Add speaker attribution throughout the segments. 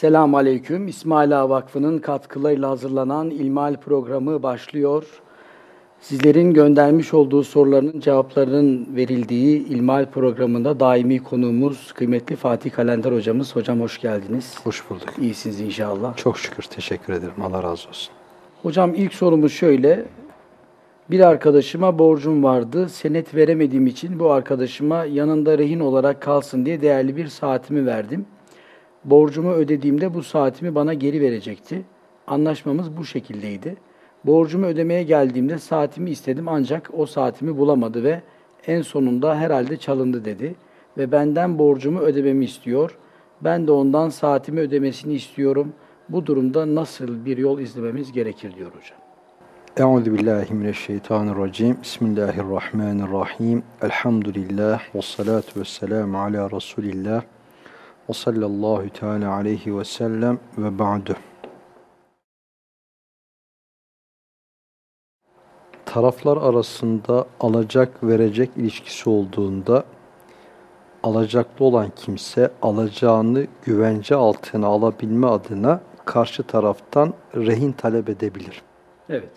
Speaker 1: Selamun Aleyküm. İsmaila Vakfı'nın katkılarıyla hazırlanan İlmal programı başlıyor. Sizlerin göndermiş olduğu soruların cevaplarının verildiği İlmal programında daimi konuğumuz kıymetli Fatih Kalender hocamız. Hocam hoş geldiniz.
Speaker 2: Hoş bulduk.
Speaker 1: İyisiniz inşallah.
Speaker 2: Çok şükür teşekkür ederim. Allah razı olsun.
Speaker 1: Hocam ilk sorumuz şöyle. Bir arkadaşıma borcum vardı. Senet veremediğim için bu arkadaşıma yanında rehin olarak kalsın diye değerli bir saatimi verdim. Borcumu ödediğimde bu saatimi bana geri verecekti. Anlaşmamız bu şekildeydi. Borcumu ödemeye geldiğimde saatimi istedim ancak o saatimi bulamadı ve en sonunda herhalde çalındı dedi ve benden borcumu ödememi istiyor. Ben de ondan saatimi ödemesini istiyorum. Bu durumda nasıl bir yol izlememiz gerekir diyor hocam.
Speaker 2: Euzu billahi mineşşeytanirracim. Bismillahirrahmanirrahim. Elhamdülillah ve salatu vesselamü ala Resulillah. Ve sallallahu teala aleyhi ve sellem ve ba'du. Taraflar arasında alacak verecek ilişkisi olduğunda alacaklı olan kimse alacağını güvence altına alabilme adına karşı taraftan rehin talep edebilir.
Speaker 1: Evet.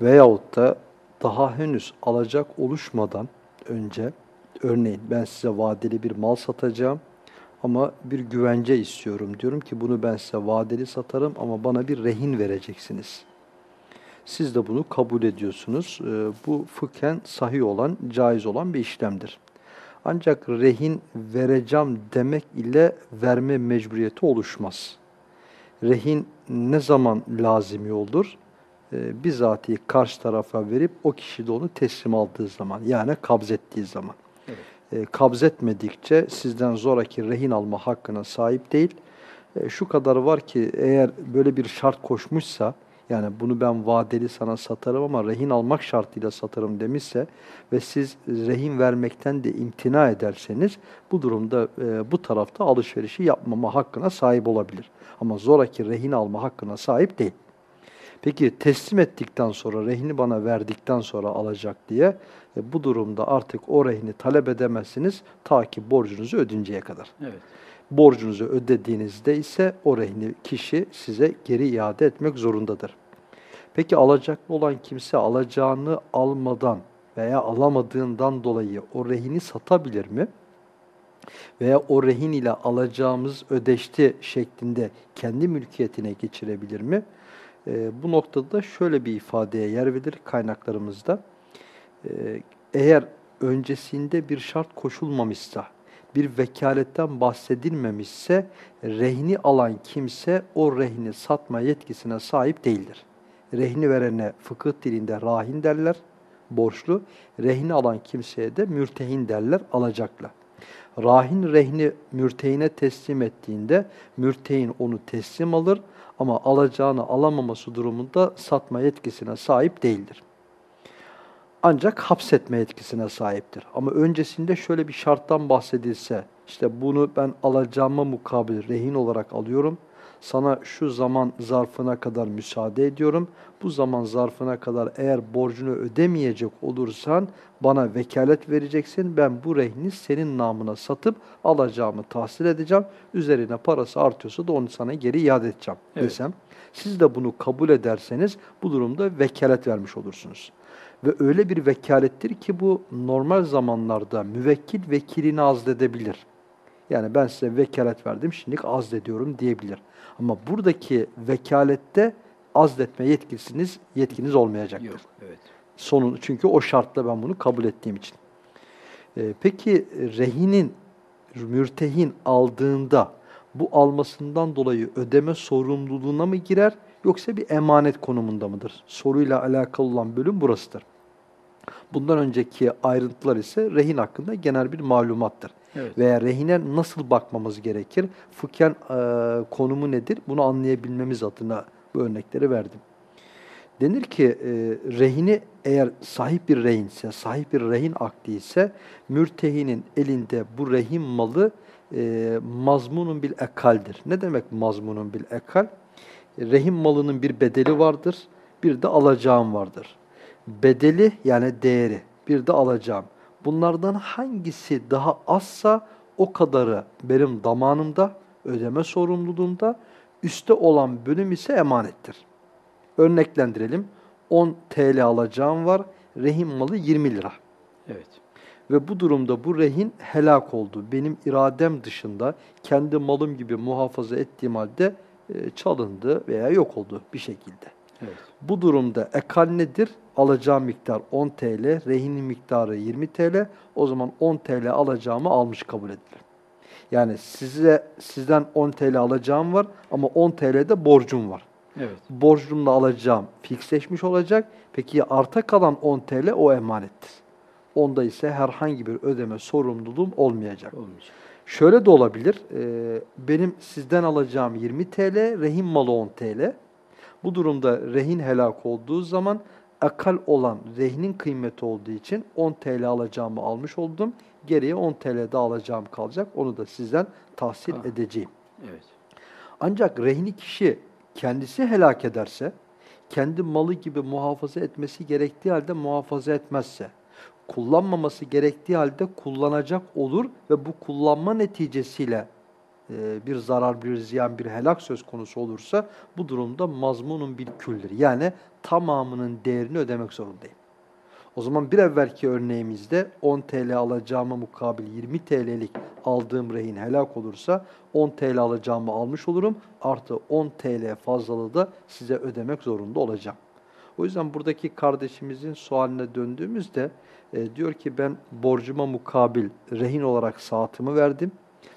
Speaker 2: Veyahut da daha henüz alacak oluşmadan önce örneğin ben size vadeli bir mal satacağım ama bir güvence istiyorum. Diyorum ki bunu ben size vadeli satarım ama bana bir rehin vereceksiniz. Siz de bunu kabul ediyorsunuz. Ee, bu fıkhen sahih olan, caiz olan bir işlemdir. Ancak rehin vereceğim demek ile verme mecburiyeti oluşmaz. Rehin ne zaman lazimi olur? Ee, bizatihi karşı tarafa verip o kişi de onu teslim aldığı zaman yani kabzettiği zaman. Evet. E, kabzetmedikçe sizden zoraki rehin alma hakkına sahip değil. E, şu kadar var ki eğer böyle bir şart koşmuşsa yani bunu ben vadeli sana satarım ama rehin almak şartıyla satarım demişse ve siz rehin vermekten de imtina ederseniz bu durumda e, bu tarafta alışverişi yapmama hakkına sahip olabilir. Ama zoraki rehin alma hakkına sahip değil. Peki teslim ettikten sonra, rehini bana verdikten sonra alacak diye e, bu durumda artık o rehini talep edemezsiniz ta ki borcunuzu ödünceye kadar.
Speaker 1: Evet.
Speaker 2: Borcunuzu ödediğinizde ise o rehini kişi size geri iade etmek zorundadır. Peki alacaklı olan kimse alacağını almadan veya alamadığından dolayı o rehini satabilir mi? Veya o rehin ile alacağımız ödeşti şeklinde kendi mülkiyetine geçirebilir mi? E, bu noktada da şöyle bir ifadeye yer verir kaynaklarımızda. E, eğer öncesinde bir şart koşulmamışsa, bir vekaletten bahsedilmemişse, rehni alan kimse o rehni satma yetkisine sahip değildir. Rehni verene fıkıh dilinde rahin derler, borçlu. Rehni alan kimseye de mürtehin derler, alacaklı. Rahin rehni mürtehine teslim ettiğinde mürtehin onu teslim alır ama alacağını alamaması durumunda satma yetkisine sahip değildir. Ancak hapsetme yetkisine sahiptir. Ama öncesinde şöyle bir şarttan bahsedilse, işte bunu ben alacağıma mukabil rehin olarak alıyorum, sana şu zaman zarfına kadar müsaade ediyorum. Bu zaman zarfına kadar eğer borcunu ödemeyecek olursan bana vekalet vereceksin. Ben bu rehni senin namına satıp alacağımı tahsil edeceğim. Üzerine parası artıyorsa da onu sana geri iade edeceğim evet. desem. Siz de bunu kabul ederseniz bu durumda vekalet vermiş olursunuz. Ve öyle bir vekalettir ki bu normal zamanlarda müvekkil vekilini azledebilir. Yani ben size vekalet verdim, şimdi azlediyorum diyebilir. Ama buradaki vekalette azletme yetkisiniz yetkiniz olmayacaktır. Yok, evet. Sonun, çünkü o şartla ben bunu kabul ettiğim için. Ee, peki rehinin, mürtehin aldığında bu almasından dolayı ödeme sorumluluğuna mı girer yoksa bir emanet konumunda mıdır? Soruyla alakalı olan bölüm burasıdır. Bundan önceki ayrıntılar ise rehin hakkında genel bir malumattır. Evet. Veya rehine nasıl bakmamız gerekir? Fıkhen e, konumu nedir? Bunu anlayabilmemiz adına bu örnekleri verdim. Denir ki e, rehini eğer sahip bir rehinse, sahip bir rehin akdi ise mürtehinin elinde bu rehin malı e, mazmunun bil ekaldir. Ne demek mazmunun bil ekal? Rehin malının bir bedeli vardır, bir de alacağım vardır. Bedeli yani değeri, bir de alacağım. Bunlardan hangisi daha azsa o kadarı benim damanımda, ödeme sorumluluğumda, üste olan bölüm ise emanettir. Örneklendirelim. 10 TL alacağım var, rehin malı 20 lira.
Speaker 1: Evet.
Speaker 2: Ve bu durumda bu rehin helak oldu. Benim iradem dışında kendi malım gibi muhafaza ettiğim halde çalındı veya yok oldu bir şekilde.
Speaker 1: Evet.
Speaker 2: Bu durumda ekal nedir? Alacağım miktar 10 TL, rehinin miktarı 20 TL. O zaman 10 TL alacağımı almış kabul edilir. Yani size sizden 10 TL alacağım var ama 10 TL'de borcum var.
Speaker 1: Evet.
Speaker 2: Borcumla alacağım fiksleşmiş olacak. Peki arta kalan 10 TL o emanettir. Onda ise herhangi bir ödeme sorumluluğum olmayacak.
Speaker 1: Olmayacak.
Speaker 2: Şöyle de olabilir. e, benim sizden alacağım 20 TL, rehin malı 10 TL. Bu durumda rehin helak olduğu zaman akal olan rehinin kıymeti olduğu için 10 TL alacağımı almış oldum. Geriye 10 TL daha alacağım kalacak. Onu da sizden tahsil
Speaker 1: Ha.
Speaker 2: edeceğim.
Speaker 1: Evet.
Speaker 2: Ancak rehini kişi kendisi helak ederse, kendi malı gibi muhafaza etmesi gerektiği halde muhafaza etmezse, kullanmaması gerektiği halde kullanacak olur ve bu kullanma neticesiyle e, bir zarar, bir ziyan, bir helak söz konusu olursa bu durumda mazmunun bir küldür. Yani tamamının değerini ödemek zorundayım. O zaman bir evvelki örneğimizde 10 TL alacağıma mukabil 20 TL'lik aldığım rehin helak olursa 10 TL alacağımı almış olurum. Artı 10 TL fazlalığı da size ödemek zorunda olacağım. O yüzden buradaki kardeşimizin sualine döndüğümüzde e, diyor ki ben borcuma mukabil rehin olarak saatimi verdim.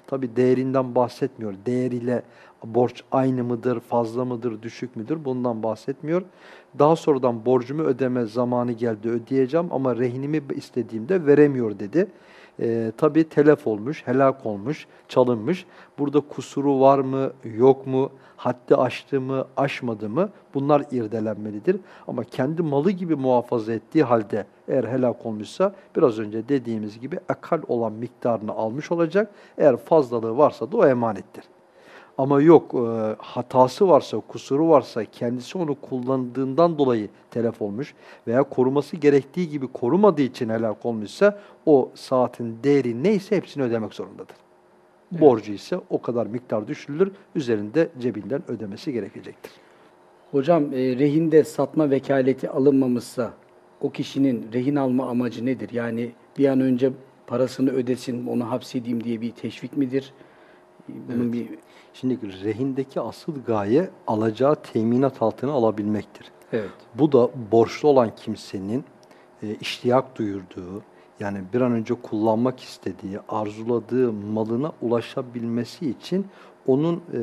Speaker 2: Tabi değerinden bahsetmiyor. Değeriyle borç aynı mıdır, fazla mıdır, düşük müdür bundan bahsetmiyor. Daha sonradan borcumu ödeme zamanı geldi ödeyeceğim ama rehinimi istediğimde veremiyor dedi. Ee, tabii telef olmuş, helak olmuş, çalınmış. Burada kusuru var mı, yok mu, haddi aştı mı, aşmadı mı bunlar irdelenmelidir. Ama kendi malı gibi muhafaza ettiği halde eğer helak olmuşsa biraz önce dediğimiz gibi akal olan miktarını almış olacak. Eğer fazlalığı varsa da o emanettir. Ama yok e, hatası varsa, kusuru varsa, kendisi onu kullandığından dolayı telef olmuş veya koruması gerektiği gibi korumadığı için helak olmuşsa o saatin değeri neyse hepsini ödemek zorundadır.
Speaker 1: Evet.
Speaker 2: Borcu ise o kadar miktar düşürülür, üzerinde cebinden ödemesi gerekecektir.
Speaker 1: Hocam e, rehinde satma vekaleti alınmamışsa o kişinin rehin alma amacı nedir? Yani bir an önce parasını ödesin, onu hapsedeyim diye bir teşvik midir? Bunun bir
Speaker 2: Şimdi rehindeki asıl gaye alacağı teminat altına alabilmektir.
Speaker 1: evet.
Speaker 2: Bu da borçlu olan kimsenin e, iştiyak duyurduğu, yani bir an önce kullanmak istediği, arzuladığı malına ulaşabilmesi için onun e,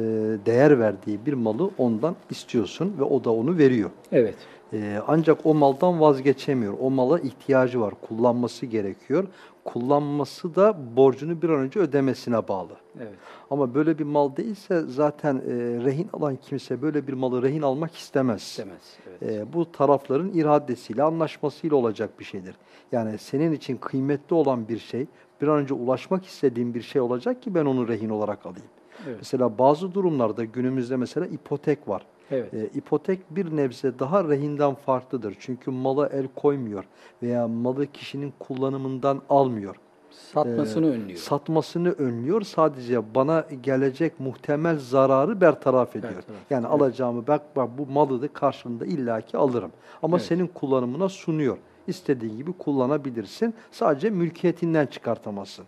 Speaker 2: değer verdiği bir malı ondan istiyorsun ve o da onu veriyor.
Speaker 1: Evet.
Speaker 2: E, ancak o maldan vazgeçemiyor. O mala ihtiyacı var, kullanması gerekiyor. Kullanması da borcunu bir an önce ödemesine bağlı.
Speaker 1: Evet.
Speaker 2: Ama böyle bir mal değilse zaten e, rehin alan kimse böyle bir malı rehin almak istemez.
Speaker 1: İstemez. Evet.
Speaker 2: E, bu tarafların iradesiyle, anlaşmasıyla olacak bir şeydir. Yani senin için kıymetli olan bir şey, bir an önce ulaşmak istediğin bir şey olacak ki ben onu rehin olarak alayım.
Speaker 1: Evet.
Speaker 2: Mesela bazı durumlarda günümüzde mesela ipotek var.
Speaker 1: Evet.
Speaker 2: E, ipotek bir nebze daha rehinden farklıdır. Çünkü mala el koymuyor veya malı kişinin kullanımından almıyor.
Speaker 1: Satmasını
Speaker 2: e,
Speaker 1: önlüyor.
Speaker 2: Satmasını önlüyor. Sadece bana gelecek muhtemel zararı bertaraf ediyor.
Speaker 1: Bertaraf,
Speaker 2: Yani
Speaker 1: evet.
Speaker 2: alacağımı bak, bak bu malı da karşılığında illaki alırım. Ama
Speaker 1: Evet.
Speaker 2: senin kullanımına sunuyor. İstediğin gibi kullanabilirsin. Sadece mülkiyetinden çıkartamazsın.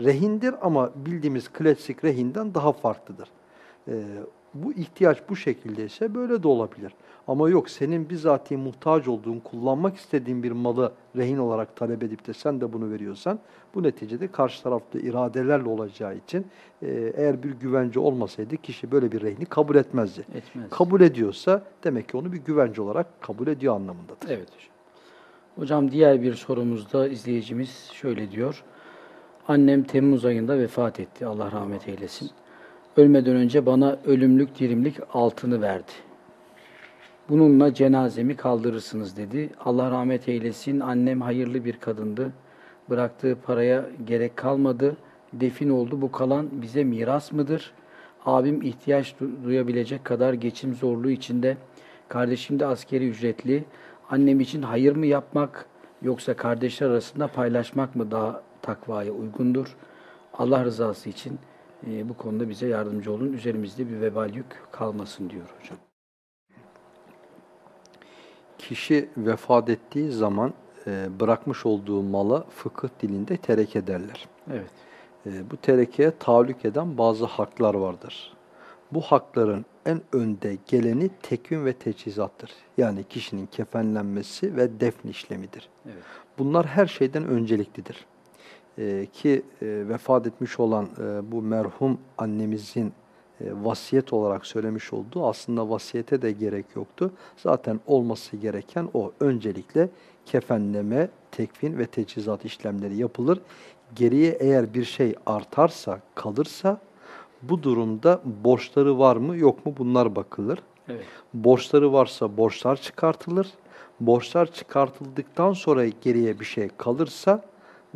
Speaker 2: Rehindir ama bildiğimiz klasik rehinden daha farklıdır. Ee, bu ihtiyaç bu şekilde ise böyle de olabilir. Ama yok senin bizatihi muhtaç olduğun, kullanmak istediğin bir malı rehin olarak talep edip de sen de bunu veriyorsan bu neticede karşı tarafta iradelerle olacağı için e, eğer bir güvence olmasaydı kişi böyle bir rehini kabul etmezdi.
Speaker 1: Etmez.
Speaker 2: Kabul ediyorsa demek ki onu bir güvence olarak kabul ediyor anlamındadır.
Speaker 1: Evet hocam. Hocam diğer bir sorumuzda izleyicimiz şöyle diyor. Annem Temmuz ayında vefat etti. Allah rahmet eylesin. Ölmeden önce bana ölümlük dirimlik altını verdi. Bununla cenazemi kaldırırsınız dedi. Allah rahmet eylesin. Annem hayırlı bir kadındı. Bıraktığı paraya gerek kalmadı. Defin oldu. Bu kalan bize miras mıdır? Abim ihtiyaç duyabilecek kadar geçim zorluğu içinde. Kardeşim de askeri ücretli. Annem için hayır mı yapmak yoksa kardeşler arasında paylaşmak mı daha takvaya uygundur? Allah rızası için e, bu konuda bize yardımcı olun. Üzerimizde bir vebal yük kalmasın diyor hocam.
Speaker 2: Kişi vefat ettiği zaman e, bırakmış olduğu mala fıkıh dilinde tereke derler.
Speaker 1: Evet.
Speaker 2: E, bu terekeye tahallük eden bazı haklar vardır. Bu hakların en önde geleni tekvin ve teçhizattır. Yani kişinin kefenlenmesi ve defn işlemidir.
Speaker 1: Evet.
Speaker 2: Bunlar her şeyden önceliklidir. Ee, ki e, vefat etmiş olan e, bu merhum annemizin e, vasiyet olarak söylemiş olduğu aslında vasiyete de gerek yoktu. Zaten olması gereken o. Öncelikle kefenleme, tekvin ve teçhizat işlemleri yapılır. Geriye eğer bir şey artarsa, kalırsa bu durumda borçları var mı yok mu bunlar bakılır.
Speaker 1: Evet.
Speaker 2: Borçları varsa borçlar çıkartılır. Borçlar çıkartıldıktan sonra geriye bir şey kalırsa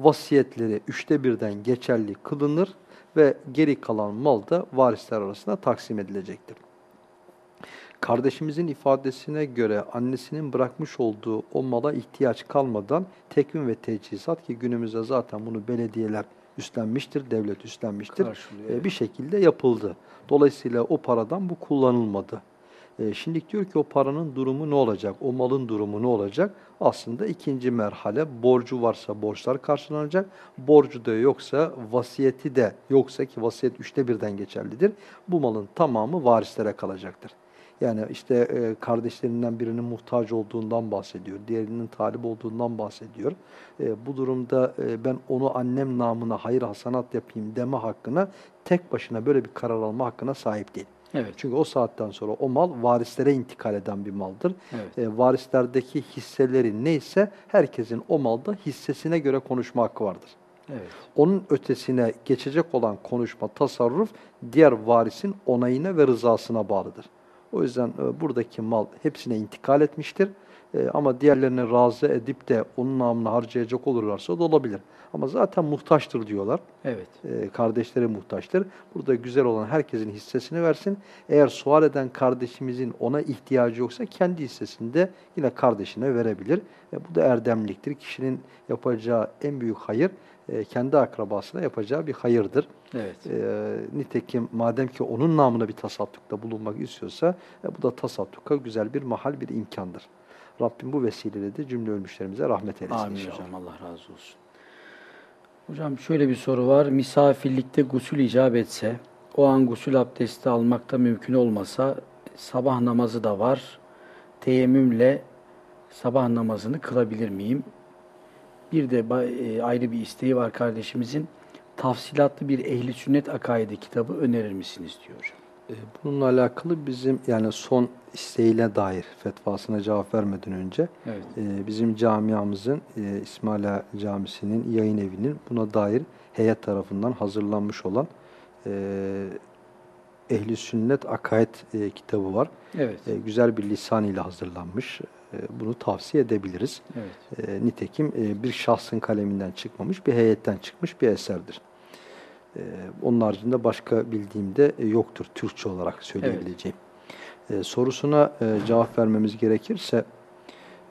Speaker 2: vasiyetleri üçte birden geçerli kılınır ve geri kalan mal da varisler arasında taksim edilecektir. Kardeşimizin ifadesine göre annesinin bırakmış olduğu o mala ihtiyaç kalmadan tekvim ve teçhizat ki günümüzde zaten bunu belediyeler üstlenmiştir, devlet üstlenmiştir. E, bir şekilde yapıldı. Dolayısıyla o paradan bu kullanılmadı. E, şimdi diyor ki o paranın durumu ne olacak? O malın durumu ne olacak? Aslında ikinci merhale borcu varsa borçlar karşılanacak. Borcu da yoksa vasiyeti de yoksa ki vasiyet üçte birden geçerlidir. Bu malın tamamı varislere kalacaktır. Yani işte e, kardeşlerinden birinin muhtaç olduğundan bahsediyor, diğerinin talip olduğundan bahsediyor. E, bu durumda e, ben onu annem namına hayır hasanat yapayım deme hakkına tek başına böyle bir karar alma hakkına sahip değil.
Speaker 1: Evet.
Speaker 2: Çünkü o saatten sonra o mal varislere intikal eden bir maldır.
Speaker 1: Evet.
Speaker 2: E, varislerdeki hisseleri neyse herkesin o malda hissesine göre konuşma hakkı vardır.
Speaker 1: Evet.
Speaker 2: Onun ötesine geçecek olan konuşma, tasarruf diğer varisin onayına ve rızasına bağlıdır. O yüzden e, buradaki mal hepsine intikal etmiştir. E, ama diğerlerini razı edip de onun namına harcayacak olurlarsa da olabilir. Ama zaten muhtaçtır diyorlar.
Speaker 1: Evet.
Speaker 2: E, kardeşleri muhtaçtır. Burada güzel olan herkesin hissesini versin. Eğer sual eden kardeşimizin ona ihtiyacı yoksa kendi hissesini de yine kardeşine verebilir. E, bu da erdemliktir. Kişinin yapacağı en büyük hayır e, kendi akrabasına yapacağı bir hayırdır.
Speaker 1: Evet.
Speaker 2: E, nitekim madem ki onun namına bir tasaddukta bulunmak istiyorsa e, bu da tasadduka güzel bir mahal, bir imkandır. Rabbim bu vesileyle de cümle ölmüşlerimize rahmet eylesin
Speaker 1: Amin
Speaker 2: inşallah.
Speaker 1: hocam. Allah razı olsun. Hocam şöyle bir soru var. Misafirlikte gusül icap etse, o an gusül abdesti almakta mümkün olmasa, sabah namazı da var. Teyemmümle sabah namazını kılabilir miyim? Bir de e, ayrı bir isteği var kardeşimizin. Tafsilatlı bir ehli sünnet akaidi kitabı önerir misiniz diyor hocam.
Speaker 2: E, bununla alakalı bizim yani son isteğiyle dair fetvasına cevap vermeden önce
Speaker 1: Evet.
Speaker 2: e, bizim camiamızın e, İsmaila Camisi'nin yayın evinin buna dair heyet tarafından hazırlanmış olan e, Ehli Sünnet Akaid e, kitabı var.
Speaker 1: Evet.
Speaker 2: E, güzel bir lisan ile hazırlanmış. E, bunu tavsiye edebiliriz.
Speaker 1: Evet.
Speaker 2: E, nitekim e, bir şahsın kaleminden çıkmamış, bir heyetten çıkmış bir eserdir. E, onun haricinde başka bildiğimde e, yoktur Türkçe olarak söyleyebileceğim. E, sorusuna e, cevap vermemiz gerekirse,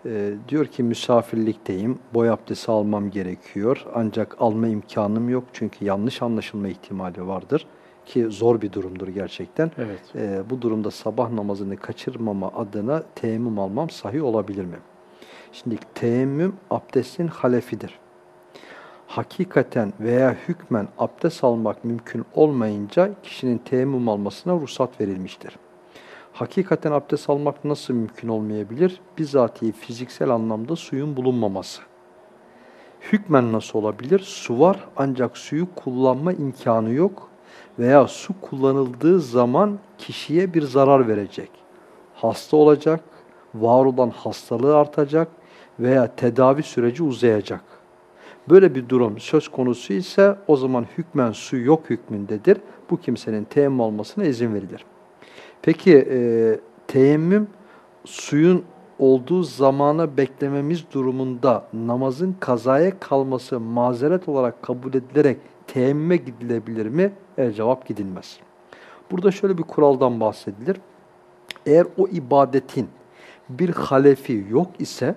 Speaker 2: e, diyor ki misafirlikteyim, boy abdesti almam gerekiyor ancak alma imkanım yok çünkü yanlış anlaşılma ihtimali vardır ki zor bir durumdur gerçekten.
Speaker 1: Evet.
Speaker 2: E, bu durumda sabah namazını kaçırmama adına teyemmüm almam sahih olabilir mi? Şimdi teyemmüm abdestin halefidir. Hakikaten veya hükmen abdest almak mümkün olmayınca kişinin teyemmüm almasına ruhsat verilmiştir. Hakikaten abdest almak nasıl mümkün olmayabilir? Bizatihi fiziksel anlamda suyun bulunmaması. Hükmen nasıl olabilir? Su var ancak suyu kullanma imkanı yok veya su kullanıldığı zaman kişiye bir zarar verecek. Hasta olacak, var olan hastalığı artacak veya tedavi süreci uzayacak. Böyle bir durum söz konusu ise o zaman hükmen su yok hükmündedir. Bu kimsenin teyemmüm almasına izin verilir. Peki e, teyemmüm suyun olduğu zamana beklememiz durumunda namazın kazaya kalması mazeret olarak kabul edilerek teyemmüme gidilebilir mi? E, cevap gidilmez. Burada şöyle bir kuraldan bahsedilir. Eğer o ibadetin bir halefi yok ise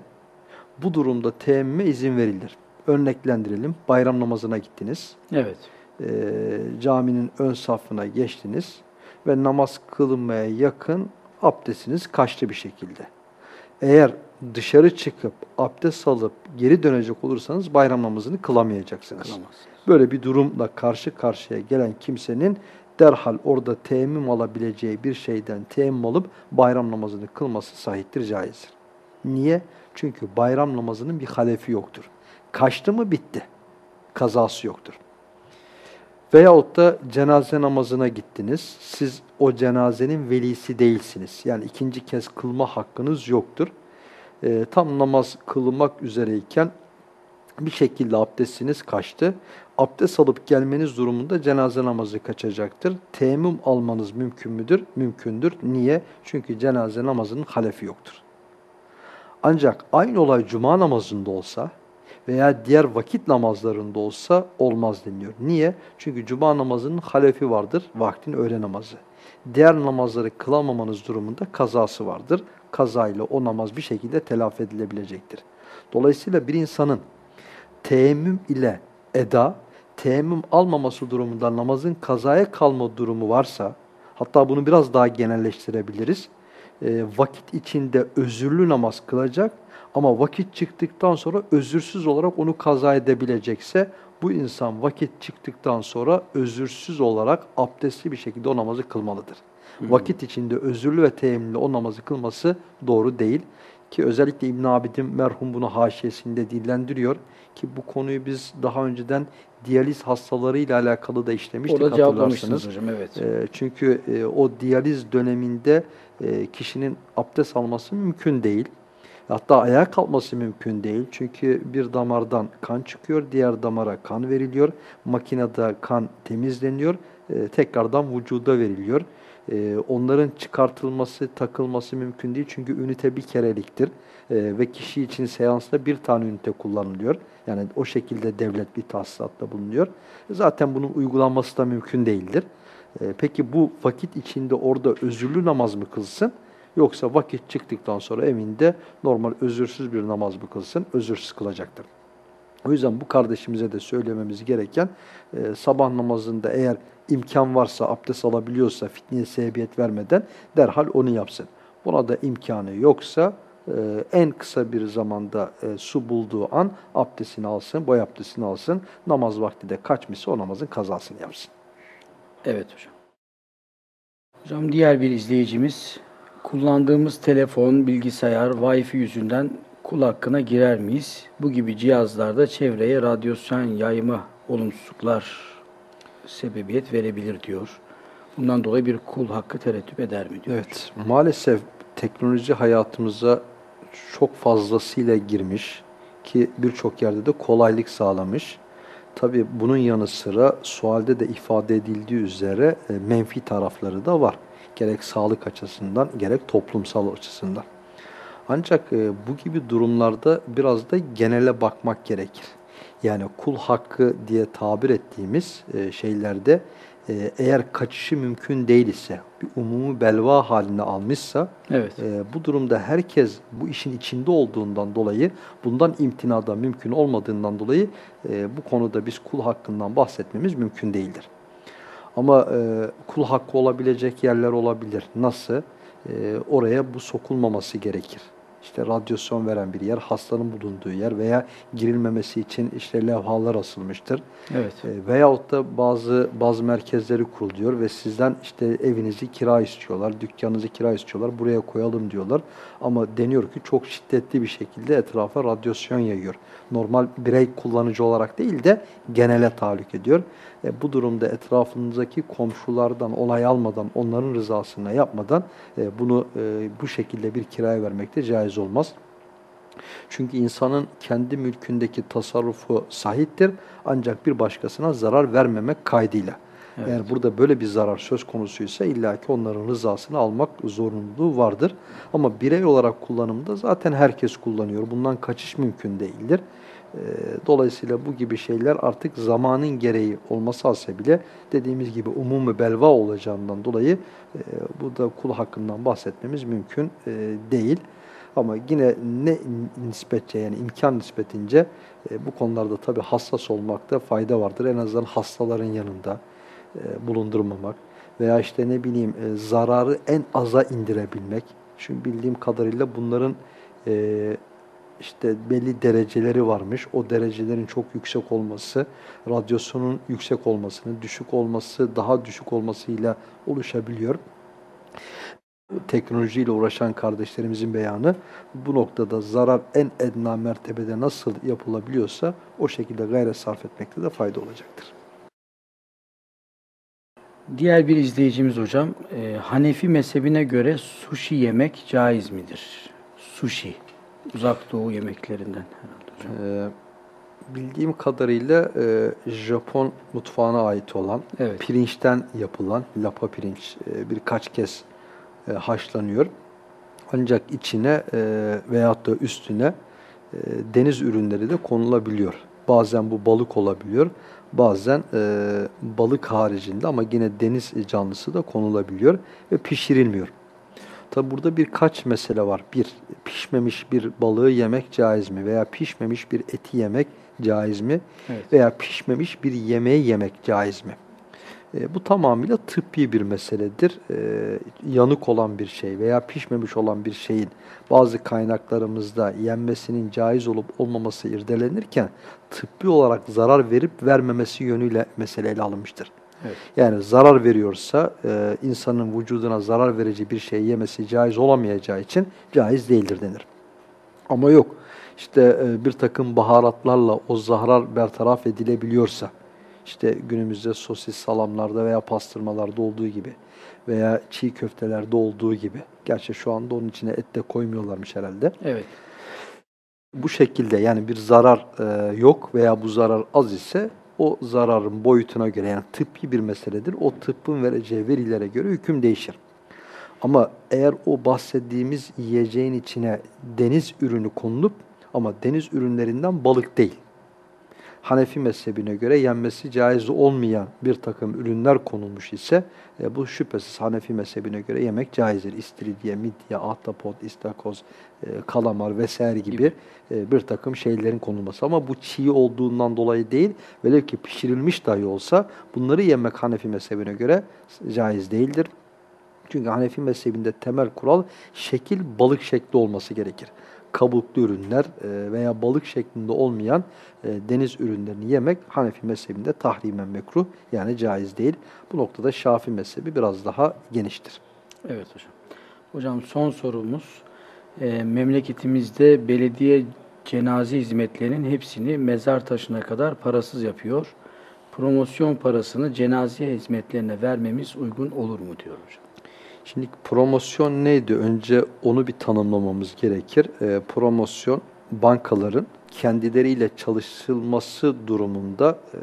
Speaker 2: bu durumda teyemmüme izin verilir. Örneklendirelim. Bayram namazına gittiniz.
Speaker 1: Evet.
Speaker 2: E, caminin ön safına geçtiniz ve namaz kılınmaya yakın abdestiniz kaçtı bir şekilde. Eğer dışarı çıkıp abdest alıp geri dönecek olursanız bayram namazını kılamayacaksınız.
Speaker 1: Kılamazsınız.
Speaker 2: Böyle bir durumla karşı karşıya gelen kimsenin derhal orada teyemmüm alabileceği bir şeyden teyemmüm alıp bayram namazını kılması sahiptir, caizdir. Niye? Çünkü bayram namazının bir halefi yoktur. Kaçtı mı bitti. Kazası yoktur. Veyahut da cenaze namazına gittiniz. Siz o cenazenin velisi değilsiniz. Yani ikinci kez kılma hakkınız yoktur. E, tam namaz kılmak üzereyken bir şekilde abdestiniz kaçtı. Abdest alıp gelmeniz durumunda cenaze namazı kaçacaktır. Teyemmüm almanız mümkün müdür? Mümkündür. Niye? Çünkü cenaze namazının halefi yoktur. Ancak aynı olay cuma namazında olsa veya diğer vakit namazlarında olsa olmaz deniliyor. Niye? Çünkü cuma namazının halefi vardır, vaktin öğle namazı. Diğer namazları kılamamanız durumunda kazası vardır. Kazayla o namaz bir şekilde telafi edilebilecektir. Dolayısıyla bir insanın teyemmüm ile eda, teyemmüm almaması durumunda namazın kazaya kalma durumu varsa, hatta bunu biraz daha genelleştirebiliriz. E, vakit içinde özürlü namaz kılacak ama vakit çıktıktan sonra özürsüz olarak onu kaza edebilecekse, bu insan vakit çıktıktan sonra özürsüz olarak abdestli bir şekilde o namazı kılmalıdır. Hı hı. Vakit içinde özürlü ve teyemmümlü o namazı kılması doğru değil. Ki özellikle İbn Abidin merhum bunu haşiyesinde dillendiriyor. Ki bu konuyu biz daha önceden diyaliz hastalarıyla alakalı da işlemiştik
Speaker 1: Orada cevaplamışsınız hocam evet.
Speaker 2: E, çünkü e, o diyaliz döneminde e, kişinin abdest alması mümkün değil. Hatta ayağa kalkması mümkün değil. Çünkü bir damardan kan çıkıyor, diğer damara kan veriliyor. Makinede kan temizleniyor, e, tekrardan vücuda veriliyor. E, onların çıkartılması, takılması mümkün değil. Çünkü ünite bir kereliktir. E, ve kişi için seansta bir tane ünite kullanılıyor. Yani o şekilde devlet bir tahsilatta bulunuyor. Zaten bunun uygulanması da mümkün değildir. E, peki bu vakit içinde orada özürlü namaz mı kılsın? Yoksa vakit çıktıktan sonra evinde normal özürsüz bir namaz mı kılsın? Özürsüz kılacaktır. O yüzden bu kardeşimize de söylememiz gereken e, sabah namazında eğer imkan varsa, abdest alabiliyorsa, fitneye sebebiyet vermeden derhal onu yapsın. Buna da imkanı yoksa e, en kısa bir zamanda e, su bulduğu an abdestini alsın, boy abdestini alsın. Namaz vakti de kaçmışsa o namazın kazasını yapsın.
Speaker 1: Evet hocam. Hocam diğer bir izleyicimiz kullandığımız telefon, bilgisayar, Wi-Fi yüzünden kul hakkına girer miyiz? Bu gibi cihazlarda çevreye radyasyon yayma olumsuzluklar sebebiyet verebilir diyor. Bundan dolayı bir kul hakkı tereddüt eder mi diyor.
Speaker 2: Evet, maalesef teknoloji hayatımıza çok fazlasıyla girmiş ki birçok yerde de kolaylık sağlamış. Tabi bunun yanı sıra sualde de ifade edildiği üzere e, menfi tarafları da var. Gerek sağlık açısından gerek toplumsal açısından. Ancak e, bu gibi durumlarda biraz da genele bakmak gerekir. Yani kul hakkı diye tabir ettiğimiz e, şeylerde e, eğer kaçışı mümkün değil ise, bir umumu belva haline almışsa, evet. bu durumda herkes bu işin içinde olduğundan dolayı, bundan imtinada mümkün olmadığından dolayı bu konuda biz kul hakkından bahsetmemiz mümkün değildir. Ama e, kul hakkı olabilecek yerler olabilir. Nasıl? E, oraya bu sokulmaması gerekir işte radyasyon veren bir yer, hastanın bulunduğu yer veya girilmemesi için işte levhalar asılmıştır. Evet. E, veyahut da bazı bazı merkezleri kuruluyor ve sizden işte evinizi kira istiyorlar, dükkanınızı kira istiyorlar, buraya koyalım diyorlar. Ama deniyor ki çok şiddetli bir şekilde etrafa radyasyon yayıyor. Normal birey kullanıcı olarak değil de genele tahallük ediyor. E, bu durumda etrafınızdaki komşulardan onay almadan, onların rızasına yapmadan e, bunu e, bu şekilde bir kiraya vermek de caiz olmaz. Çünkü insanın kendi mülkündeki tasarrufu sahiptir ancak bir başkasına zarar vermemek kaydıyla.
Speaker 1: Evet.
Speaker 2: Eğer burada böyle bir zarar söz konusuysa illaki onların rızasını almak zorunluluğu vardır. Ama birey olarak kullanımda zaten herkes kullanıyor. Bundan kaçış mümkün değildir. Ee, Dolayısıyla bu gibi şeyler artık zamanın gereği olması hasebiyle dediğimiz gibi umumi belva olacağından dolayı e, bu da kul hakkından bahsetmemiz mümkün e, değil. Ama yine ne nispetçe yani imkan nispetince e, bu konularda tabi hassas olmakta fayda vardır. En azından hastaların yanında bulundurmamak veya işte ne bileyim zararı en aza indirebilmek. Çünkü bildiğim kadarıyla bunların işte belli dereceleri varmış. O derecelerin çok yüksek olması, radyasyonun yüksek olmasını, düşük olması, daha düşük olmasıyla oluşabiliyor. Teknolojiyle uğraşan kardeşlerimizin beyanı bu noktada zarar en edna mertebede nasıl yapılabiliyorsa o şekilde gayret sarf etmekte de fayda olacaktır.
Speaker 1: Diğer bir izleyicimiz hocam, e, Hanefi mezhebine göre sushi yemek caiz midir? Sushi, uzak doğu yemeklerinden herhalde hocam.
Speaker 2: Ee, bildiğim kadarıyla e, Japon mutfağına ait olan
Speaker 1: Evet.
Speaker 2: pirinçten yapılan lapa pirinç e, birkaç kez e, haşlanıyor. Ancak içine e, veyahut da üstüne e, deniz ürünleri de konulabiliyor. Bazen bu balık olabiliyor. Bazen e, balık haricinde ama yine deniz canlısı da konulabiliyor ve pişirilmiyor. Tabi burada birkaç mesele var. Bir, pişmemiş bir balığı yemek caiz mi? Veya pişmemiş bir eti yemek caiz mi?
Speaker 1: Evet.
Speaker 2: Veya pişmemiş bir yemeği yemek caiz mi? E, bu tamamıyla tıbbi bir meseledir. E, yanık olan bir şey veya pişmemiş olan bir şeyin bazı kaynaklarımızda yenmesinin caiz olup olmaması irdelenirken tıbbi olarak zarar verip vermemesi yönüyle meseleyle alınmıştır.
Speaker 1: Evet.
Speaker 2: Yani zarar veriyorsa e, insanın vücuduna zarar verici bir şey yemesi caiz olamayacağı için caiz değildir denir. Ama yok işte e, bir takım baharatlarla o zarar bertaraf edilebiliyorsa işte günümüzde sosis salamlarda veya pastırmalarda olduğu gibi veya çiğ köftelerde olduğu gibi. Gerçi şu anda onun içine et de koymuyorlarmış herhalde.
Speaker 1: Evet.
Speaker 2: Bu şekilde yani bir zarar e, yok veya bu zarar az ise o zararın boyutuna göre yani tıbbi bir meseledir. O tıbbın vereceği verilere göre hüküm değişir. Ama eğer o bahsettiğimiz yiyeceğin içine deniz ürünü konulup ama deniz ürünlerinden balık değil. Hanefi mezhebine göre yenmesi caiz olmayan bir takım ürünler konulmuş ise e, bu şüphesiz Hanefi mezhebine göre yemek caizdir. İstiridye, midye, ahtapot, istakoz, e, kalamar vesaire gibi e, bir takım şeylerin konulması. Ama bu çiğ olduğundan dolayı değil, velev ki pişirilmiş dahi olsa bunları yemek Hanefi mezhebine göre caiz değildir. Çünkü Hanefi mezhebinde temel kural şekil balık şekli olması gerekir. Kabuklu ürünler e, veya balık şeklinde olmayan e, deniz ürünlerini yemek Hanefi mezhebinde tahrimen mekruh yani caiz değil. Bu noktada Şafi mezhebi biraz daha geniştir.
Speaker 1: Evet hocam. Hocam son sorumuz. e, memleketimizde belediye cenaze hizmetlerinin hepsini mezar taşına kadar parasız yapıyor. Promosyon parasını cenaze hizmetlerine vermemiz uygun olur mu diyor hocam.
Speaker 2: Şimdi promosyon neydi? Önce onu bir tanımlamamız gerekir. E, promosyon bankaların kendileriyle çalışılması durumunda e,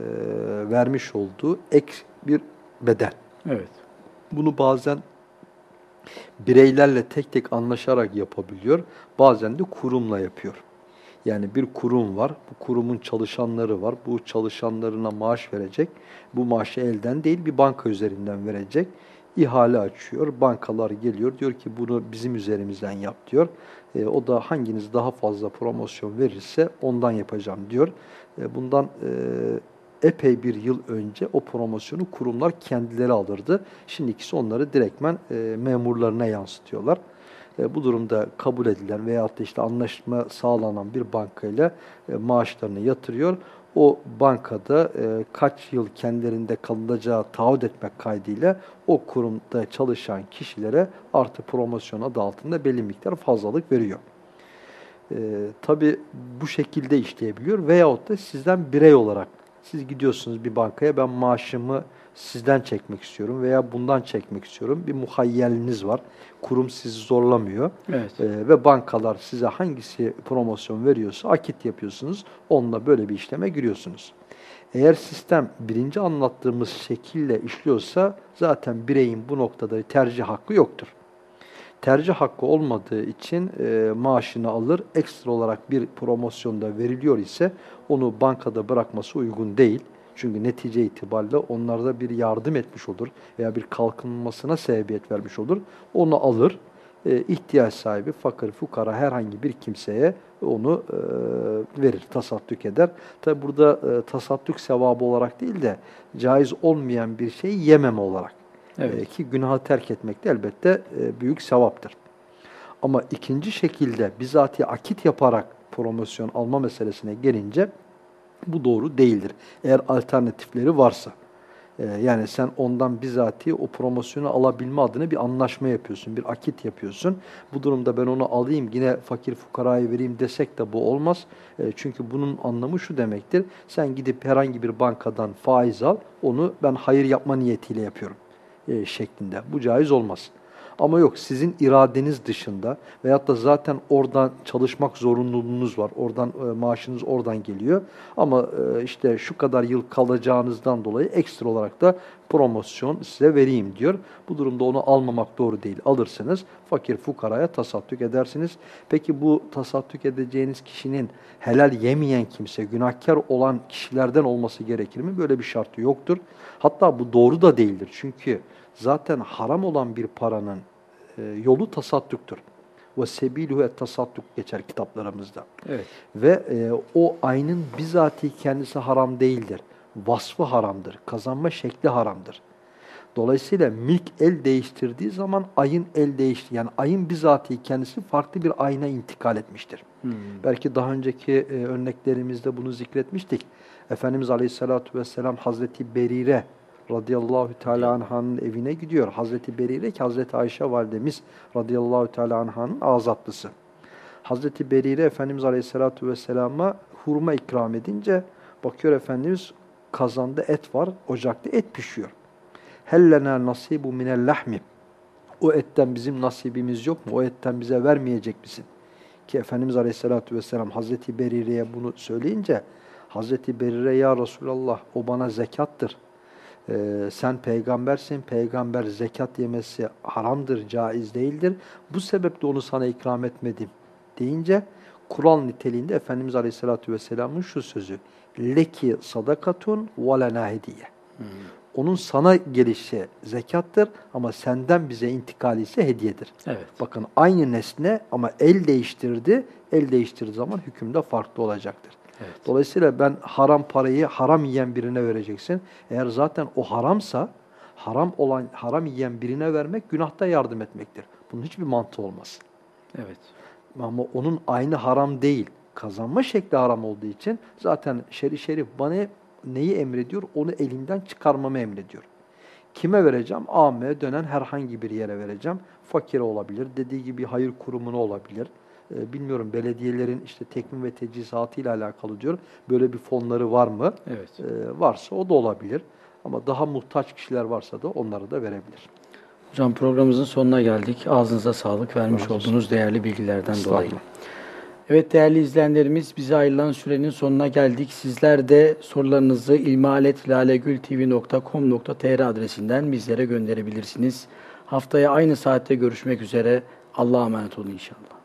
Speaker 2: vermiş olduğu ek bir bedel.
Speaker 1: Evet.
Speaker 2: Bunu bazen bireylerle tek tek anlaşarak yapabiliyor. Bazen de kurumla yapıyor. Yani bir kurum var. Bu kurumun çalışanları var. Bu çalışanlarına maaş verecek. Bu maaşı elden değil bir banka üzerinden verecek. İhale açıyor. Bankalar geliyor. Diyor ki bunu bizim üzerimizden yap diyor. E, o da hanginiz daha fazla promosyon verirse ondan yapacağım diyor. E, bundan e, epey bir yıl önce o promosyonu kurumlar kendileri alırdı. Şimdikisi onları direktmen e, memurlarına yansıtıyorlar. E, bu durumda kabul edilen veyahut da işte anlaşma sağlanan bir bankayla e, maaşlarını yatırıyor. O bankada e, kaç yıl kendilerinde kalınacağı taahhüt etmek kaydıyla o kurumda çalışan kişilere artı promosyon adı altında belli miktar fazlalık veriyor. E, tabii bu şekilde işleyebiliyor veyahut da sizden birey olarak siz gidiyorsunuz bir bankaya ben maaşımı sizden çekmek istiyorum veya bundan çekmek istiyorum. Bir muhayyeliniz var. Kurum sizi zorlamıyor.
Speaker 1: Evet.
Speaker 2: Ee, ve bankalar size hangisi promosyon veriyorsa akit yapıyorsunuz. Onunla böyle bir işleme giriyorsunuz. Eğer sistem birinci anlattığımız şekilde işliyorsa zaten bireyin bu noktada tercih hakkı yoktur. Tercih hakkı olmadığı için e, maaşını alır, ekstra olarak bir promosyonda veriliyor ise onu bankada bırakması uygun değil. Çünkü netice itibariyle onlarda bir yardım etmiş olur veya bir kalkınmasına sebebiyet vermiş olur. Onu alır, e, ihtiyaç sahibi, fakir, fukara herhangi bir kimseye onu e, verir, tasaddük eder. Tabi burada e, tasaddük sevabı olarak değil de caiz olmayan bir şeyi yememe olarak.
Speaker 1: Evet.
Speaker 2: E, ki günahı terk etmek de elbette e, büyük sevaptır. Ama ikinci şekilde bizatihi akit yaparak promosyon alma meselesine gelince bu doğru değildir. Eğer alternatifleri varsa. Ee, yani sen ondan bizatihi o promosyonu alabilme adına bir anlaşma yapıyorsun, bir akit yapıyorsun. Bu durumda ben onu alayım yine fakir fukaraya vereyim desek de bu olmaz. Ee, çünkü bunun anlamı şu demektir. Sen gidip herhangi bir bankadan faiz al, onu ben hayır yapma niyetiyle yapıyorum e, şeklinde. Bu caiz olmaz. Ama yok sizin iradeniz dışında veyahut da zaten oradan çalışmak zorunluluğunuz var. Oradan e, maaşınız oradan geliyor. Ama e, işte şu kadar yıl kalacağınızdan dolayı ekstra olarak da promosyon size vereyim diyor. Bu durumda onu almamak doğru değil. Alırsınız fakir fukaraya tasaddük edersiniz. Peki bu tasaddük edeceğiniz kişinin helal yemeyen kimse, günahkar olan kişilerden olması gerekir mi? Böyle bir şartı yoktur. Hatta bu doğru da değildir. Çünkü zaten haram olan bir paranın yolu tasaddüktür. Ve sebiluhu et tasadduk geçer kitaplarımızda.
Speaker 1: Evet.
Speaker 2: Ve e, o ayının bizatihi kendisi haram değildir. Vasfı haramdır. Kazanma şekli haramdır. Dolayısıyla milk el değiştirdiği zaman ayın el değişti. Yani ayın bizatihi kendisi farklı bir ayına intikal etmiştir.
Speaker 1: Hmm.
Speaker 2: Belki daha önceki e, örneklerimizde bunu zikretmiştik. Efendimiz Aleyhisselatü Vesselam Hazreti Berire radıyallahu teala anhanın evine gidiyor. Hazreti Berire ki Hazreti Ayşe validemiz radıyallahu teala anhanın azatlısı. Hazreti Berire Efendimiz Aleyhisselatü Vesselam'a hurma ikram edince bakıyor Efendimiz kazanda et var, ocakta et pişiyor. Hellena nasibu minel lahmi. O etten bizim nasibimiz yok mu? O etten bize vermeyecek misin? Ki Efendimiz Aleyhisselatü Vesselam Hazreti Berire'ye bunu söyleyince Hazreti Berire ya Resulallah o bana zekattır. Ee, sen peygambersin, peygamber zekat yemesi haramdır, caiz değildir. Bu sebeple onu sana ikram etmedim deyince Kur'an niteliğinde Efendimiz Aleyhisselatü Vesselam'ın şu sözü leki sadakatun ve lena hediye.
Speaker 1: Hmm.
Speaker 2: Onun sana gelişi zekattır ama senden bize intikali ise hediyedir.
Speaker 1: Evet.
Speaker 2: Bakın aynı nesne ama el değiştirdi. El değiştirdiği zaman hükümde farklı olacaktır.
Speaker 1: Evet.
Speaker 2: Dolayısıyla ben haram parayı haram yiyen birine vereceksin. Eğer zaten o haramsa haram olan haram yiyen birine vermek günahta yardım etmektir. Bunun hiçbir mantığı olmaz.
Speaker 1: Evet.
Speaker 2: Ama onun aynı haram değil. Kazanma şekli haram olduğu için zaten şer'i şerif bana neyi emrediyor? Onu elimden çıkarmamı emrediyor. Kime vereceğim? AM'ye dönen herhangi bir yere vereceğim. Fakire olabilir, dediği gibi hayır kurumuna olabilir. Ee, bilmiyorum belediyelerin işte tekmin ve tecizatı ile alakalı diyor. Böyle bir fonları var mı?
Speaker 1: Evet.
Speaker 2: Ee, varsa o da olabilir. Ama daha muhtaç kişiler varsa da onları da verebilir.
Speaker 1: Hocam programımızın sonuna geldik. Ağzınıza sağlık vermiş
Speaker 2: olsun.
Speaker 1: olduğunuz değerli bilgilerden dolayı. Evet değerli izleyenlerimiz bize ayrılan sürenin sonuna geldik. Sizler de sorularınızı ilmihaletlalegültv.com.tr adresinden bizlere gönderebilirsiniz. Haftaya aynı saatte görüşmek üzere. Allah'a emanet olun inşallah.